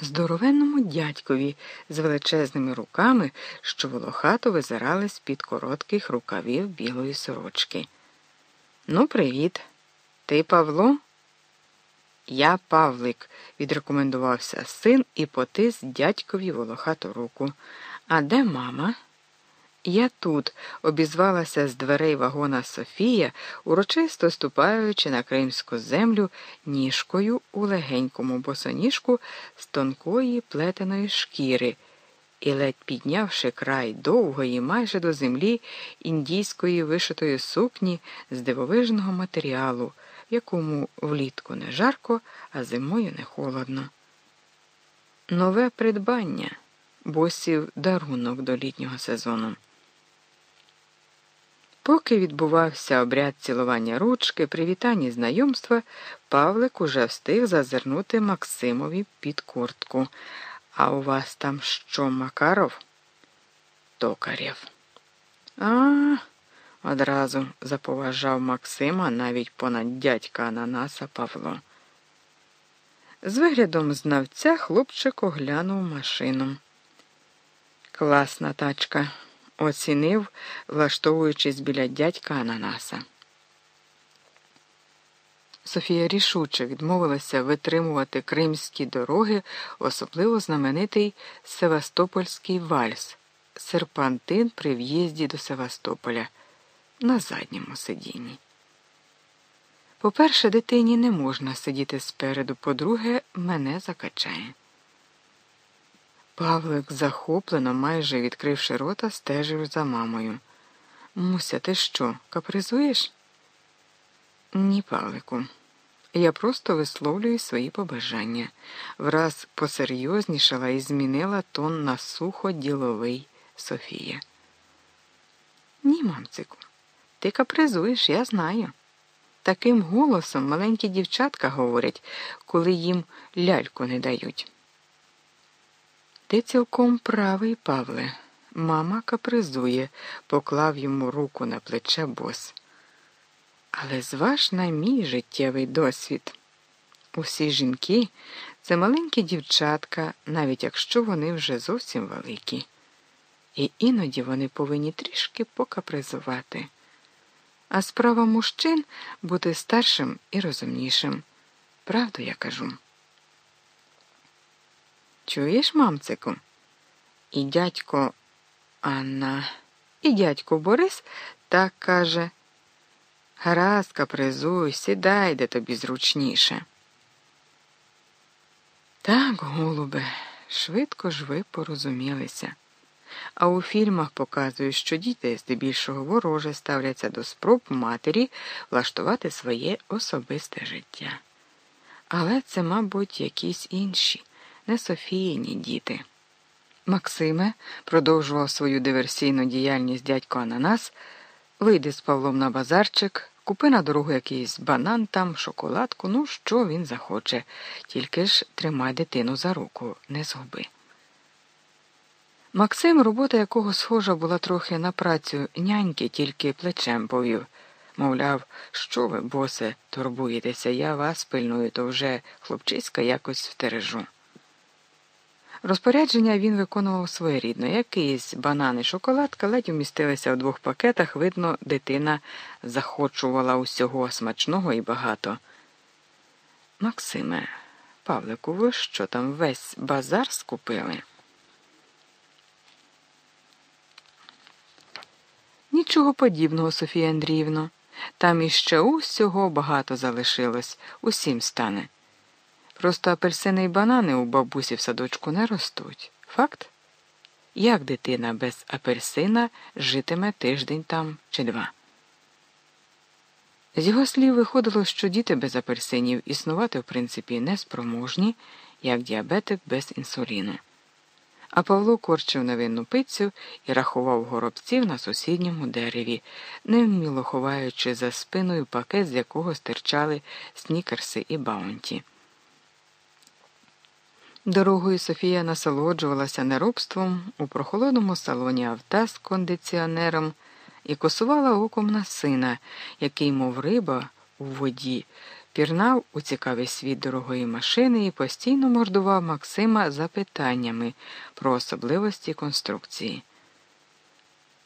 здоровенному дядькові з величезними руками, що волохато визирали з-під коротких рукавів білої сорочки. Ну, привіт. Ти Павло? Я Павлик, відрекомендувався син і потис дядькові волохату руку. А де мама? Я тут, обізвалася з дверей вагона Софія, урочисто ступаючи на кримську землю ніжкою у легенькому босоніжку з тонкої плетеної шкіри і ледь піднявши край довгої, майже до землі індійської вишитої сукні з дивовижного матеріалу, якому влітку не жарко, а зимою не холодно. Нове придбання босів дарунок до літнього сезону. Поки відбувався обряд цілування ручки, привітання знайомства, Павлик уже встиг зазирнути Максимові під куртку. А у вас там що, Макаров? Токарєв. А, одразу заповажав Максима навіть понад дядька Ананаса Павло. З виглядом знавця хлопчик оглянув машину. Класна тачка оцінив, влаштовуючись біля дядька Ананаса. Софія рішуче відмовилася витримувати кримські дороги, особливо знаменитий Севастопольський вальс, серпантин при в'їзді до Севастополя на задньому сидінні. По-перше, дитині не можна сидіти спереду, по-друге, мене закачає. Павлик захоплено, майже відкривши рота, стежив за мамою. Муся, ти що, капризуєш? Ні, Павлику. Я просто висловлюю свої побажання. Враз посерйознішала і змінила тон на сухо діловий Софія. Ні, мамцику, ти капризуєш, я знаю. Таким голосом маленькі дівчатка говорять, коли їм ляльку не дають. Ти цілком правий, Павле. Мама капризує, поклав йому руку на плече бос. Але зваж на мій життєвий досвід. Усі жінки це маленькі дівчатка, навіть якщо вони вже зовсім великі. І іноді вони повинні трішки покапризувати. А справа мужчин бути старшим і розумнішим. Правду я кажу. Чуєш, мамцику? І дядько Анна, і дядько Борис так каже. Гаразд, капризуй, сідай, де тобі зручніше. Так, голубе, швидко ж ви порозумілися. А у фільмах показують, що діти здебільшого вороже ставляться до спроб матері влаштувати своє особисте життя. Але це, мабуть, якісь інші не Софіїні діти. Максиме продовжував свою диверсійну діяльність дядько Ананас, вийди з Павлом на базарчик, купи на дорогу якийсь банан там, шоколадку, ну що він захоче, тільки ж тримай дитину за руку, не згуби. Максим, робота якого схожа була трохи на працю няньки, тільки плечем повів. Мовляв, що ви, босе, турбуєтеся, я вас пильную, то вже хлопчиська якось втережу. Розпорядження він виконував своєрідно. Якийсь банан і шоколадка ледь умістилися в двох пакетах, видно, дитина захочувала усього смачного і багато. Максиме, Павлику, ви що там весь базар скупили? Нічого подібного, Софія Андріївно. Там іще усього багато залишилось, усім стане. Просто апельсини і банани у бабусі в садочку не ростуть. Факт? Як дитина без апельсина житиме тиждень там чи два? З його слів виходило, що діти без апельсинів існувати, в принципі, неспроможні, як діабетик без інсуліну. А Павло корчив невинну пицю і рахував горобців на сусідньому дереві, невміло ховаючи за спиною пакет, з якого стирчали снікерси і баунті. Дорогою Софія насолоджувалася неробством у прохолодному салоні авто з кондиціонером і косувала оком на сина, який, мов риба у воді, пірнав у цікавий світ дорогої машини і постійно мордував Максима запитаннями про особливості конструкції.